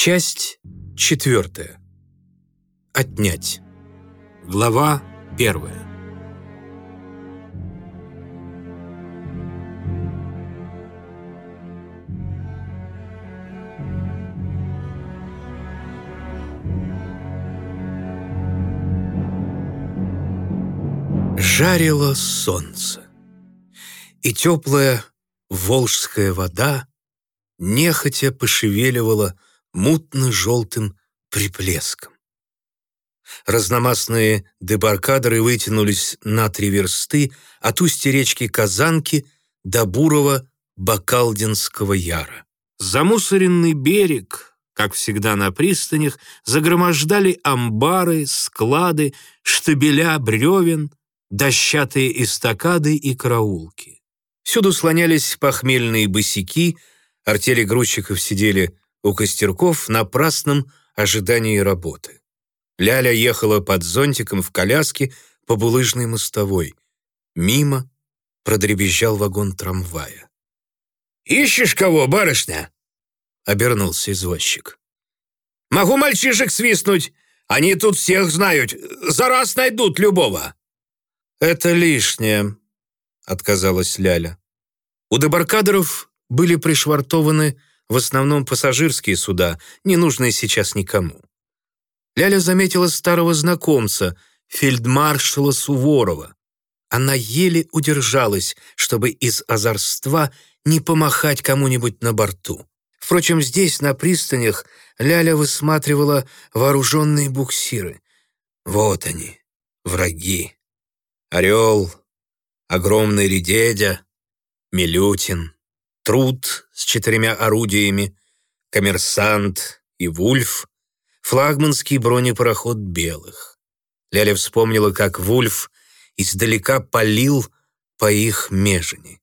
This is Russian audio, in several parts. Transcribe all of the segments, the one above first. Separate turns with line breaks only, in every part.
Часть четвертая. Отнять. Глава первая. Жарило солнце, и теплая волжская вода нехотя пошевеливала мутно-желтым приплеском. Разномастные дебаркадеры вытянулись на три версты от устья речки Казанки до бурого Бакалдинского яра. Замусоренный берег, как всегда на пристанях, загромождали амбары, склады, штабеля бревен, дощатые эстакады и караулки. Всюду слонялись похмельные босики, артели грузчиков сидели у костерков на праздном ожидании работы. Ляля ехала под зонтиком в коляске по булыжной мостовой. Мимо продребезжал вагон трамвая.
«Ищешь кого, барышня?»
— обернулся извозчик.
«Могу мальчишек свистнуть. Они тут всех знают. За раз найдут любого».
«Это лишнее», — отказалась Ляля. У дебаркадеров были пришвартованы в основном пассажирские суда, не нужные сейчас никому. Ляля заметила старого знакомца, фельдмаршала Суворова. Она еле удержалась, чтобы из озорства не помахать кому-нибудь на борту. Впрочем, здесь, на пристанях, Ляля высматривала вооруженные буксиры. Вот они, враги. Орел, огромный редедя, Милютин, Труд с четырьмя орудиями, Коммерсант и Вульф, флагманский бронепароход белых. Ляля вспомнила, как Вульф издалека палил по их межени.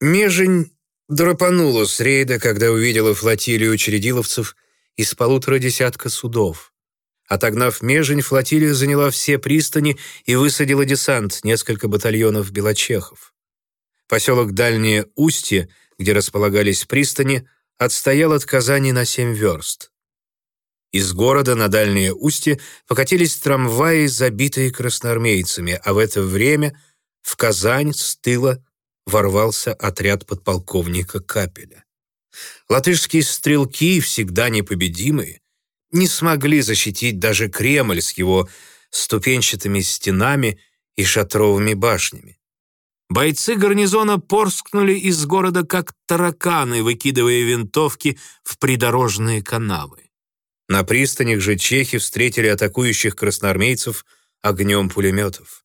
Межень драпанула с рейда, когда увидела флотилию чередиловцев из полутора десятка судов. Отогнав Межень, флотилия заняла все пристани и высадила десант, несколько батальонов белочехов. Поселок Дальнее Устье — где располагались пристани, отстоял от Казани на семь верст. Из города на дальнее устье покатились трамваи, забитые красноармейцами, а в это время в Казань с тыла ворвался отряд подполковника Капеля. Латышские стрелки, всегда непобедимые, не смогли защитить даже Кремль с его ступенчатыми стенами и шатровыми башнями. Бойцы гарнизона порскнули из города, как тараканы, выкидывая винтовки в придорожные канавы. На пристанях же чехи встретили атакующих красноармейцев огнем пулеметов.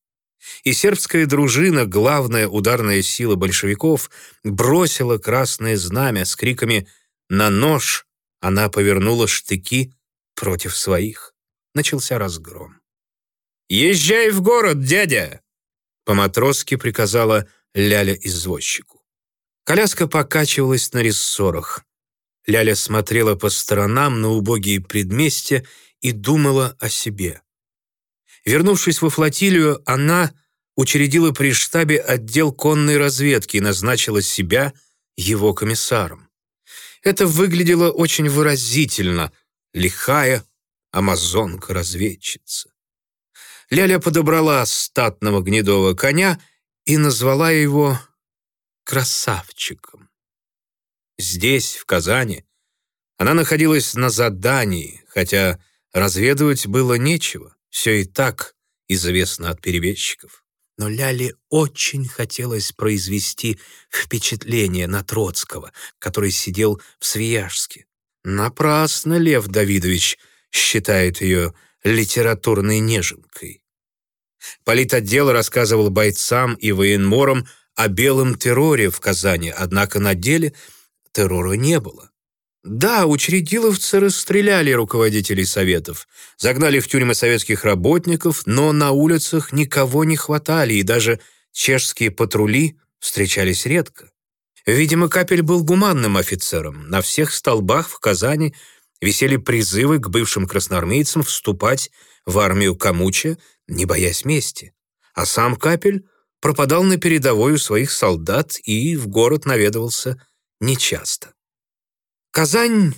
И сербская дружина, главная ударная сила большевиков, бросила красное знамя с криками «На нож!» Она повернула штыки против своих. Начался разгром. «Езжай в город, дядя!» По-матросски приказала Ляля извозчику. Коляска покачивалась на рессорах. Ляля смотрела по сторонам на убогие предместья и думала о себе. Вернувшись во флотилию, она учредила при штабе отдел конной разведки и назначила себя его комиссаром. Это выглядело очень выразительно, лихая амазонка-разведчица. Ляля подобрала статного гнедого коня и назвала его красавчиком. Здесь, в Казани, она находилась на задании, хотя разведывать было нечего, все и так известно от перебежчиков. Но Ляле очень хотелось произвести впечатление на Троцкого, который сидел в Свияжске. Напрасно Лев Давидович считает ее литературной неженкой. Политотдел рассказывал бойцам и военморам о белом терроре в Казани, однако на деле террора не было. Да, учредиловцы расстреляли руководителей советов, загнали в тюрьмы советских работников, но на улицах никого не хватали, и даже чешские патрули встречались редко. Видимо, Капель был гуманным офицером. На всех столбах в Казани висели призывы к бывшим красноармейцам вступать в армию Камуча, не боясь мести. А сам Капель пропадал на передовой у своих солдат и в город наведывался нечасто. Казань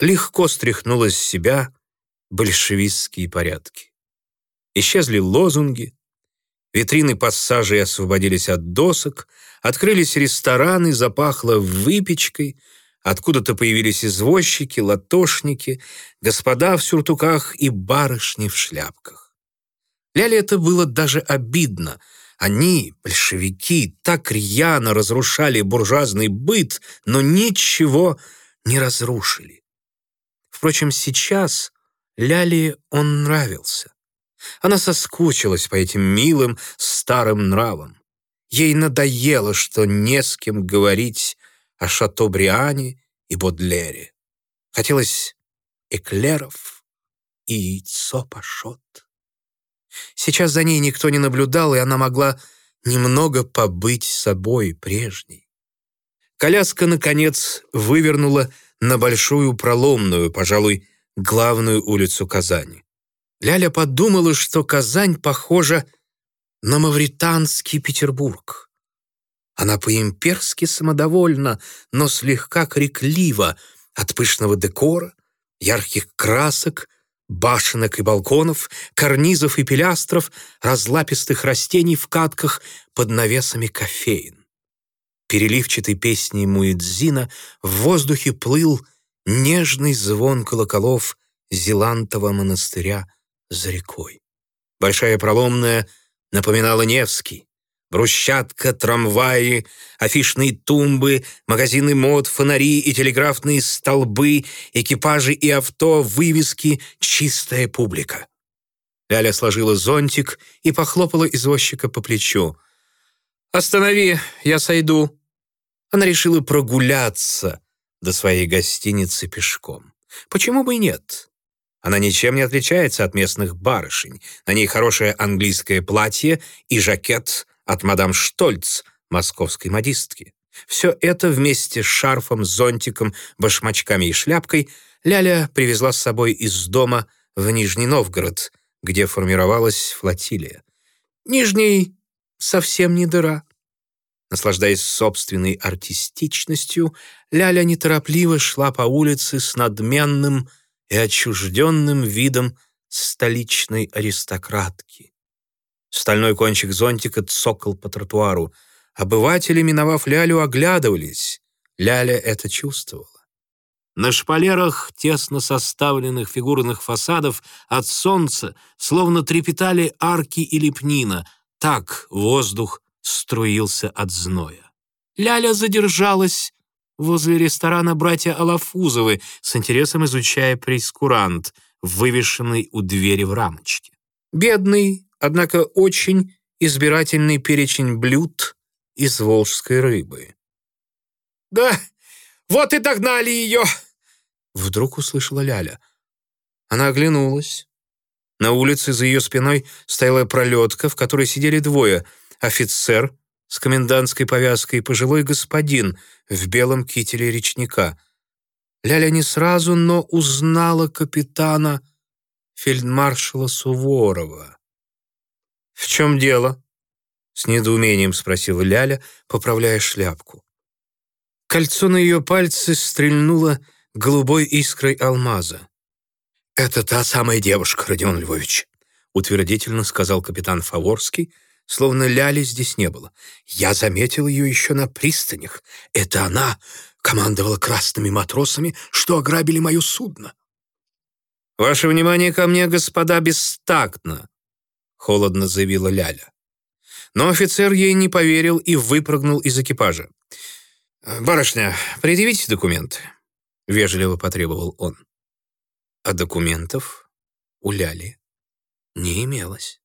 легко стряхнула с себя большевистские порядки. Исчезли лозунги, витрины пассажей освободились от досок, открылись рестораны, запахло выпечкой, откуда-то появились извозчики, латошники, господа в сюртуках и барышни в шляпках. Ляле это было даже обидно. Они, большевики, так рьяно разрушали буржуазный быт, но ничего не разрушили. Впрочем, сейчас Ляле он нравился. Она соскучилась по этим милым старым нравам. Ей надоело, что не с кем говорить о Шатобриане и Бодлере. Хотелось эклеров и яйцо пашот. Сейчас за ней никто не наблюдал, и она могла немного побыть собой прежней. Коляска, наконец, вывернула на большую проломную, пожалуй, главную улицу Казани. Ляля подумала, что Казань похожа на мавританский Петербург. Она по-имперски самодовольна, но слегка криклива от пышного декора, ярких красок, башенок и балконов, карнизов и пилястров, разлапистых растений в катках под навесами кофеин. Переливчатой песней Муэдзина в воздухе плыл нежный звон колоколов Зелантова монастыря за рекой. Большая проломная напоминала Невский. Брусчатка, трамваи, афишные тумбы, магазины мод, фонари и телеграфные столбы, экипажи и авто, вывески, чистая публика. Ляля сложила зонтик и похлопала извозчика по плечу. «Останови, я сойду». Она решила прогуляться до своей гостиницы пешком. Почему бы и нет? Она ничем не отличается от местных барышень. На ней хорошее английское платье и жакет от мадам Штольц, московской модистки. Все это вместе с шарфом, зонтиком, башмачками и шляпкой Ляля привезла с собой из дома в Нижний Новгород, где формировалась флотилия. Нижний совсем не дыра. Наслаждаясь собственной артистичностью, Ляля неторопливо шла по улице с надменным и отчужденным видом столичной аристократки. Стальной кончик зонтика цокал по тротуару. Обыватели, миновав Лялю, оглядывались. Ляля это чувствовала. На шпалерах тесно составленных фигурных фасадов от солнца словно трепетали арки и лепнина. Так воздух струился от зноя. Ляля задержалась возле ресторана братья Алафузовы, с интересом изучая прейскурант, вывешенный у двери в рамочке. Бедный, однако очень избирательный перечень блюд из волжской рыбы.
«Да, вот и догнали ее!»
Вдруг услышала Ляля. Она оглянулась. На улице за ее спиной стояла пролетка, в которой сидели двое — офицер с комендантской повязкой и пожилой господин в белом кителе речника. Ляля не сразу, но узнала капитана фельдмаршала Суворова. «В чем дело?» — с недоумением спросила Ляля, поправляя шляпку. Кольцо на ее пальце стрельнуло голубой искрой алмаза.
«Это та самая девушка, Родион Львович», — утвердительно сказал капитан Фаворский, словно Ляли здесь не было. «Я заметил ее еще на пристанях. Это она командовала красными матросами, что ограбили мое судно».
«Ваше внимание ко мне, господа, бестактно», холодно заявила Ляля. Но офицер ей не поверил и выпрыгнул из экипажа. «Барышня, предъявите документы», — вежливо потребовал он. А документов у Ляли не имелось.